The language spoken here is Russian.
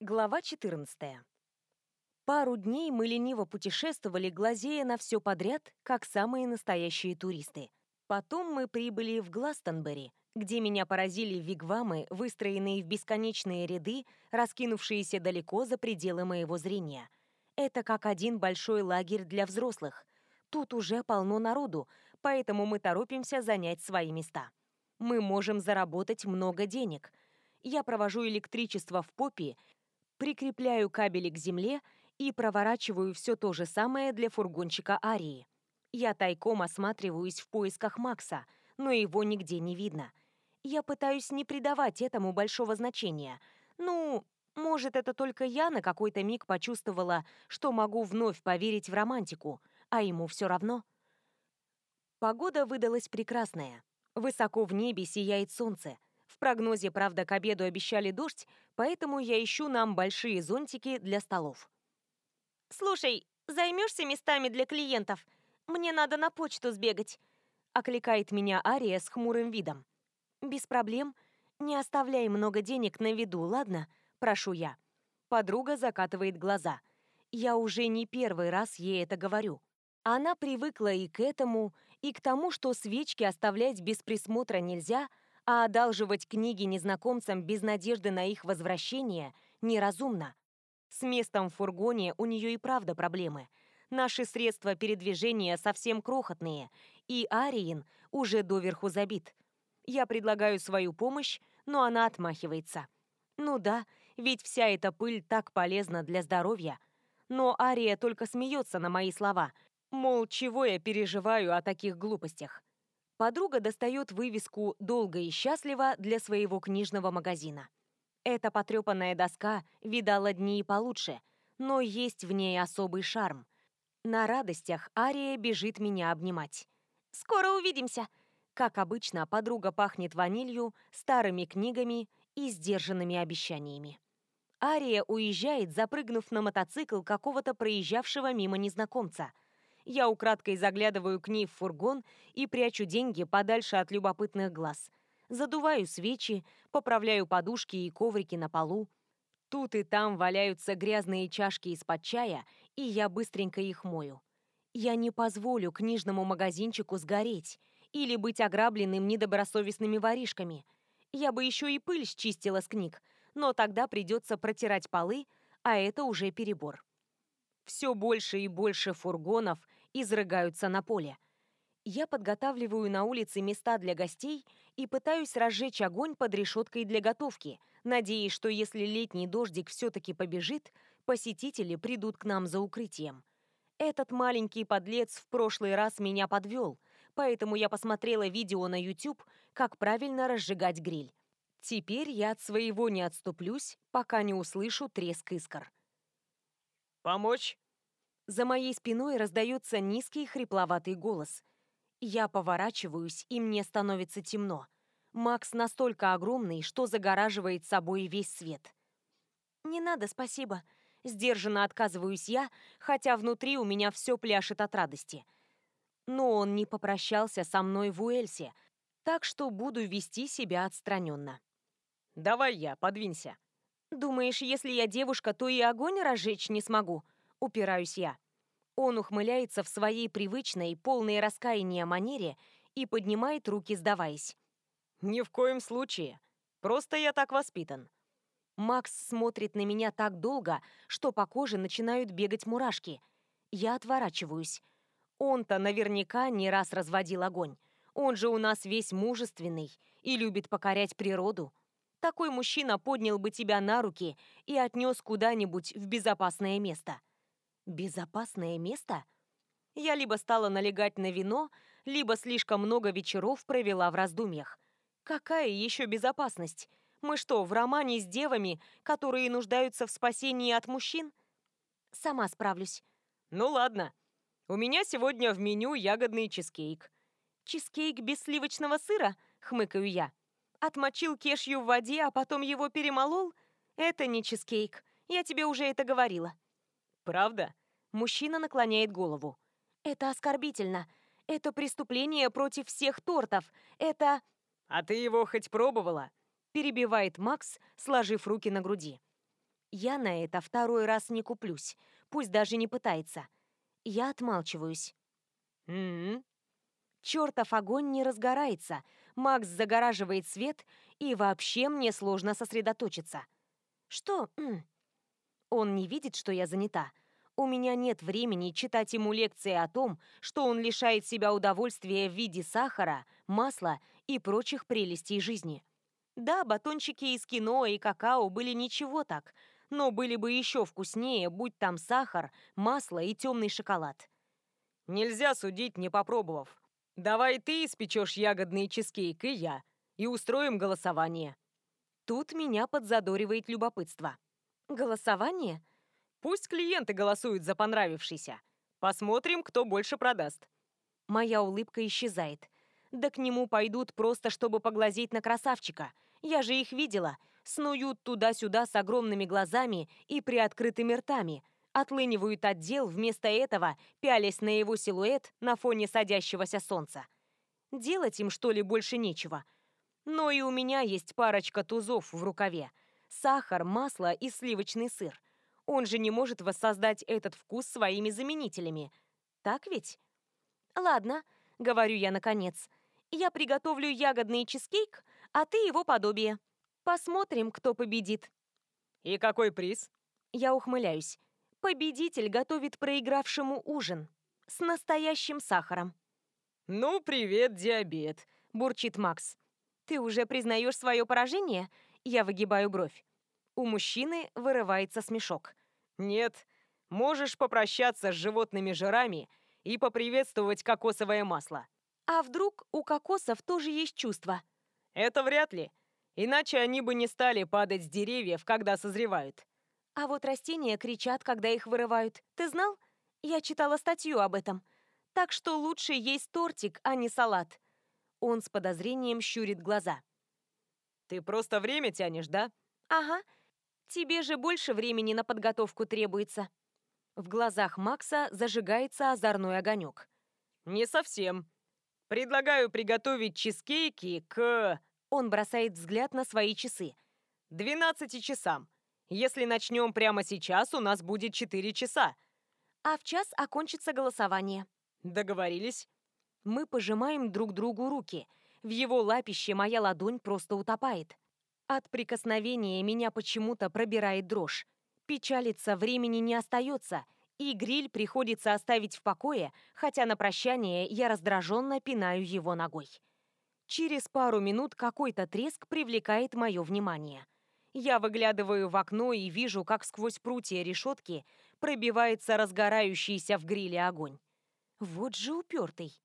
Глава 14. Пару дней мы лениво путешествовали, глазея на все подряд, как самые настоящие туристы. Потом мы прибыли в Гластонбери, где меня поразили вигвамы, выстроенные в бесконечные ряды, раскинувшиеся далеко за пределы моего зрения. Это как один большой лагерь для взрослых. Тут уже полно народу, поэтому мы торопимся занять свои места. Мы можем заработать много денег. Я провожу электричество в попе прикрепляю кабели к земле и проворачиваю все то же самое для фургончика Арии. Я тайком осматриваюсь в поисках Макса, но его нигде не видно. Я пытаюсь не придавать этому большого значения. Ну, может, это только я на какой-то миг почувствовала, что могу вновь поверить в романтику, а ему все равно. Погода выдалась прекрасная. Высоко в небе сияет солнце. Прогнозе, правда, к обеду обещали дождь, поэтому я ищу нам большие зонтики для столов. «Слушай, займешься местами для клиентов? Мне надо на почту сбегать», — окликает меня Ария с хмурым видом. «Без проблем. Не оставляй много денег на виду, ладно?» — прошу я. Подруга закатывает глаза. Я уже не первый раз ей это говорю. Она привыкла и к этому, и к тому, что свечки оставлять без присмотра нельзя — а одалживать книги незнакомцам без надежды на их возвращение неразумно. С местом в фургоне у нее и правда проблемы. Наши средства передвижения совсем крохотные, и Ариин уже доверху забит. Я предлагаю свою помощь, но она отмахивается. Ну да, ведь вся эта пыль так полезна для здоровья. Но Ария только смеется на мои слова, мол, чего я переживаю о таких глупостях. Подруга достает вывеску «Долго и счастливо» для своего книжного магазина. Эта потрепанная доска видала дни и получше, но есть в ней особый шарм. На радостях Ария бежит меня обнимать. «Скоро увидимся!» Как обычно, подруга пахнет ванилью, старыми книгами и сдержанными обещаниями. Ария уезжает, запрыгнув на мотоцикл какого-то проезжавшего мимо незнакомца – я украдкой заглядываю к ней в фургон и прячу деньги подальше от любопытных глаз. Задуваю свечи, поправляю подушки и коврики на полу. Тут и там валяются грязные чашки из-под чая, и я быстренько их мою. Я не позволю книжному магазинчику сгореть или быть ограбленным недобросовестными воришками. Я бы еще и пыль счистила с книг, но тогда придется протирать полы, а это уже перебор. Все больше и больше фургонов изрыгаются на поле. Я подготавливаю на улице места для гостей и пытаюсь разжечь огонь под решеткой для готовки, надеясь, что если летний дождик все-таки побежит, посетители придут к нам за укрытием. Этот маленький подлец в прошлый раз меня подвел, поэтому я посмотрела видео на YouTube, как правильно разжигать гриль. Теперь я от своего не отступлюсь, пока не услышу треск искр. «Помочь?» За моей спиной раздается низкий хрипловатый голос. Я поворачиваюсь, и мне становится темно. Макс настолько огромный, что загораживает собой весь свет. «Не надо, спасибо», — сдержанно отказываюсь я, хотя внутри у меня все пляшет от радости. Но он не попрощался со мной в Уэльсе, так что буду вести себя отстраненно. «Давай я, подвинься». «Думаешь, если я девушка, то и огонь разжечь не смогу?» Упираюсь я. Он ухмыляется в своей привычной, полной раскаяния манере и поднимает руки, сдаваясь. «Ни в коем случае. Просто я так воспитан». Макс смотрит на меня так долго, что по коже начинают бегать мурашки. Я отворачиваюсь. Он-то наверняка не раз разводил огонь. Он же у нас весь мужественный и любит покорять природу. Такой мужчина поднял бы тебя на руки и отнес куда-нибудь в безопасное место. Безопасное место? Я либо стала налегать на вино, либо слишком много вечеров провела в раздумьях. Какая еще безопасность? Мы что, в романе с девами, которые нуждаются в спасении от мужчин? Сама справлюсь. Ну ладно. У меня сегодня в меню ягодный чизкейк. Чизкейк без сливочного сыра? Хмыкаю я. Отмочил кешью в воде, а потом его перемолол? Это не чизкейк. Я тебе уже это говорила. Правда? Мужчина наклоняет голову. Это оскорбительно. Это преступление против всех тортов. Это... А ты его хоть пробовала? Перебивает Макс, сложив руки на груди. Я на это второй раз не куплюсь, пусть даже не пытается. Я отмалчиваюсь. М-м. Чертов огонь не разгорается. Макс загораживает свет, и вообще мне сложно сосредоточиться. Что? М? Он не видит, что я занята. У меня нет времени читать ему лекции о том, что он лишает себя удовольствия в виде сахара, масла и прочих прелестей жизни. Да, батончики из кино и какао были ничего так, но были бы еще вкуснее, будь там сахар, масло и темный шоколад. Нельзя судить, не попробовав. Давай ты испечешь ягодный чизкейк, и я, и устроим голосование. Тут меня подзадоривает любопытство. Голосование? Пусть клиенты голосуют за понравившийся. Посмотрим, кто больше продаст. Моя улыбка исчезает. Да к нему пойдут просто, чтобы поглазеть на красавчика. Я же их видела. Снуют туда-сюда с огромными глазами и приоткрытыми ртами. Отлынивают отдел, вместо этого пялясь на его силуэт на фоне садящегося солнца. Делать им, что ли, больше нечего. Но и у меня есть парочка тузов в рукаве. Сахар, масло и сливочный сыр. Он же не может воссоздать этот вкус своими заменителями. Так ведь? Ладно, говорю я наконец. Я приготовлю ягодный чизкейк, а ты его подобие. Посмотрим, кто победит. И какой приз? Я ухмыляюсь. Победитель готовит проигравшему ужин. С настоящим сахаром. Ну, привет, диабет, бурчит Макс. Ты уже признаешь свое поражение? Я выгибаю бровь. У мужчины вырывается смешок. Нет, можешь попрощаться с животными жирами и поприветствовать кокосовое масло. А вдруг у кокосов тоже есть чувства? Это вряд ли. Иначе они бы не стали падать с деревьев, когда созревают. А вот растения кричат, когда их вырывают. Ты знал? Я читала статью об этом. Так что лучше есть тортик, а не салат. Он с подозрением щурит глаза. Ты просто время тянешь, да? Ага. Тебе же больше времени на подготовку требуется. В глазах Макса зажигается озорной огонек. Не совсем. Предлагаю приготовить чизкейки к... Он бросает взгляд на свои часы. 12 часам. Если начнем прямо сейчас, у нас будет 4 часа. А в час окончится голосование. Договорились. Мы пожимаем друг другу руки. В его лапище моя ладонь просто утопает. От прикосновения меня почему-то пробирает дрожь. Печалиться времени не остается, и гриль приходится оставить в покое, хотя на прощание я раздраженно пинаю его ногой. Через пару минут какой-то треск привлекает мое внимание. Я выглядываю в окно и вижу, как сквозь прутья решетки пробивается разгорающийся в гриле огонь. Вот же упертый.